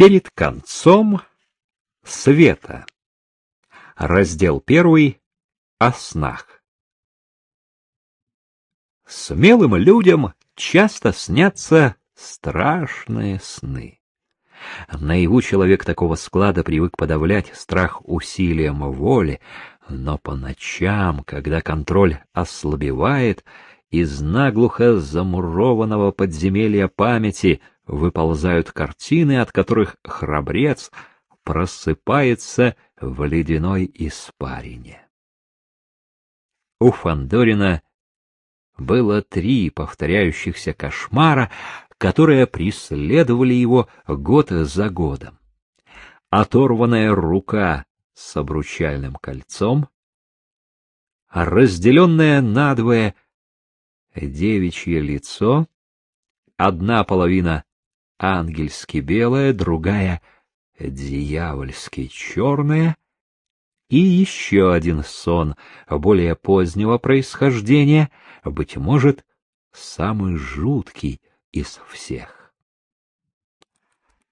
Перед концом света. Раздел первый о снах. Смелым людям часто снятся страшные сны. Наяву человек такого склада привык подавлять страх усилием воли, но по ночам, когда контроль ослабевает, из наглухо замурованного подземелья памяти выползают картины, от которых храбрец просыпается в ледяной испарине. У Фандорина было три повторяющихся кошмара, которые преследовали его год за годом. Оторванная рука с обручальным кольцом, разделенное надвое девичье лицо, одна половина ангельски белая, другая дьявольски черная, и еще один сон более позднего происхождения, быть может, самый жуткий из всех.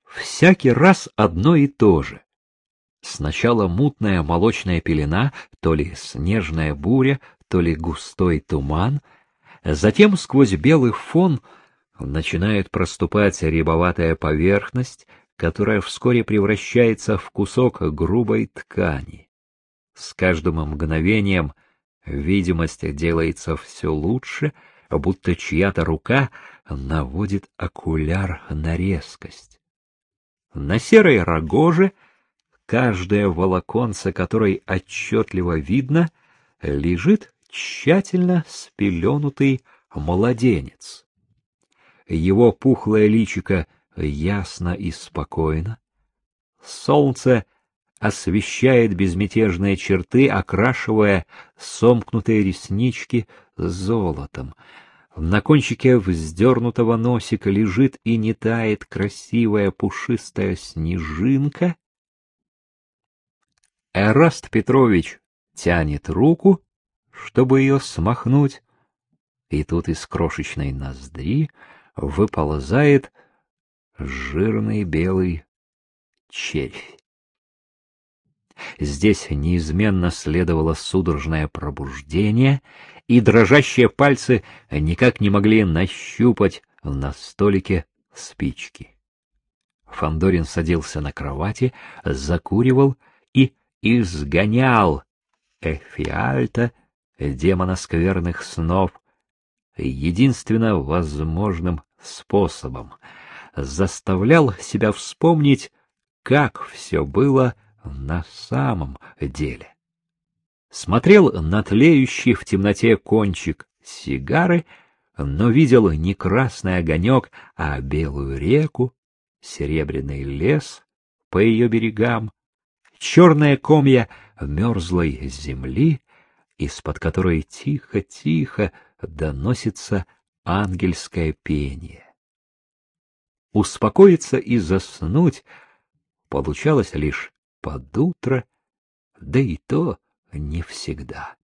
Всякий раз одно и то же. Сначала мутная молочная пелена, то ли снежная буря, то ли густой туман, затем сквозь белый фон начинает проступать рябоватая поверхность, которая вскоре превращается в кусок грубой ткани. С каждым мгновением видимость делается все лучше, будто чья-то рука наводит окуляр на резкость. На серой рогоже, каждое волоконце которой отчетливо видно, лежит тщательно спеленутый младенец его пухлое личико ясно и спокойно. Солнце освещает безмятежные черты, окрашивая сомкнутые реснички золотом. На кончике вздернутого носика лежит и не тает красивая пушистая снежинка. Эраст Петрович тянет руку, чтобы ее смахнуть, и тут из крошечной ноздри выползает жирный белый червь. Здесь неизменно следовало судорожное пробуждение, и дрожащие пальцы никак не могли нащупать на столике спички. Фандорин садился на кровати, закуривал и изгонял Эфиальта, демона скверных снов, единственно возможным способом, заставлял себя вспомнить, как все было на самом деле. Смотрел на тлеющий в темноте кончик сигары, но видел не красный огонек, а белую реку, серебряный лес по ее берегам, черные комья мерзлой земли, из-под которой тихо-тихо доносится ангельское пение. Успокоиться и заснуть получалось лишь под утро, да и то не всегда.